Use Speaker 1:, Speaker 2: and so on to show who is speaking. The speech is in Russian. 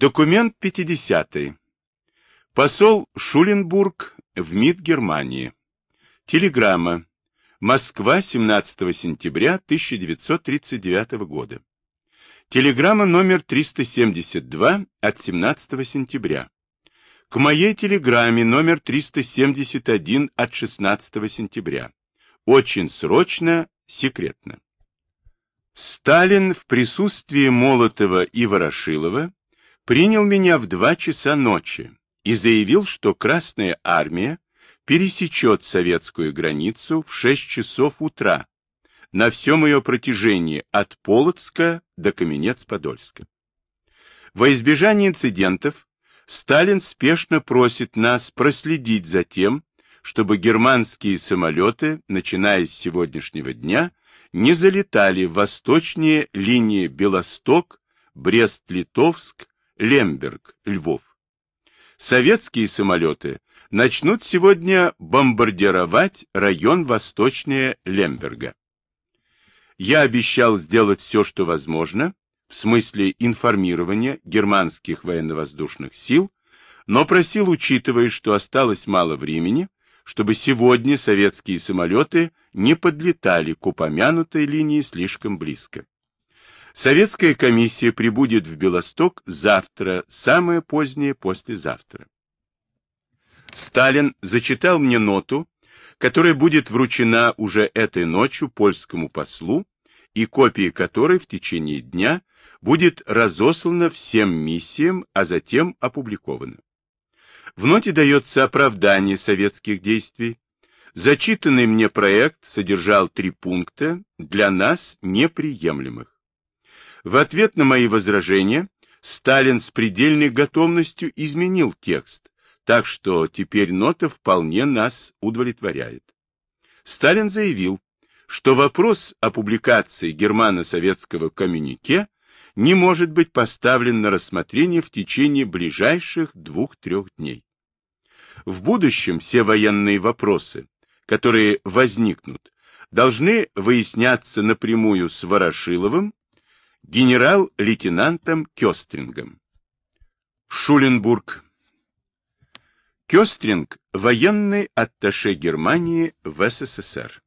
Speaker 1: Документ 50. Посол Шуленбург в МИД Германии. Телеграмма. Москва, 17 сентября 1939 года. Телеграмма номер 372 от 17 сентября. К моей телеграмме номер 371 от 16 сентября. Очень срочно, секретно. Сталин в присутствии Молотова и Ворошилова принял меня в два часа ночи и заявил, что Красная Армия пересечет советскую границу в шесть часов утра на всем ее протяжении от Полоцка до Каменец-Подольска. Во избежание инцидентов Сталин спешно просит нас проследить за тем, чтобы германские самолеты, начиная с сегодняшнего дня, не залетали восточнее линии Белосток, Брест-Литовск, Лемберг, Львов. Советские самолеты начнут сегодня бомбардировать район восточнее Лемберга. Я обещал сделать все, что возможно, в смысле информирования германских военно-воздушных сил, но просил, учитывая, что осталось мало времени, чтобы сегодня советские самолеты не подлетали к упомянутой линии слишком близко. Советская комиссия прибудет в Белосток завтра, самое позднее послезавтра. Сталин зачитал мне ноту, которая будет вручена уже этой ночью польскому послу, и копия которой в течение дня будет разослана всем миссиям, а затем опубликована. В ноте дается оправдание советских действий. Зачитанный мне проект содержал три пункта, для нас неприемлемых. В ответ на мои возражения Сталин с предельной готовностью изменил текст, так что теперь нота вполне нас удовлетворяет. Сталин заявил, что вопрос о публикации германо-советского коммюнике не может быть поставлен на рассмотрение в течение ближайших двух-трех дней. В будущем все военные вопросы, которые возникнут, должны выясняться напрямую с Ворошиловым, генерал-лейтенантом Кёстрингом. Шуленбург. Кёстринг – военный атташе Германии в СССР.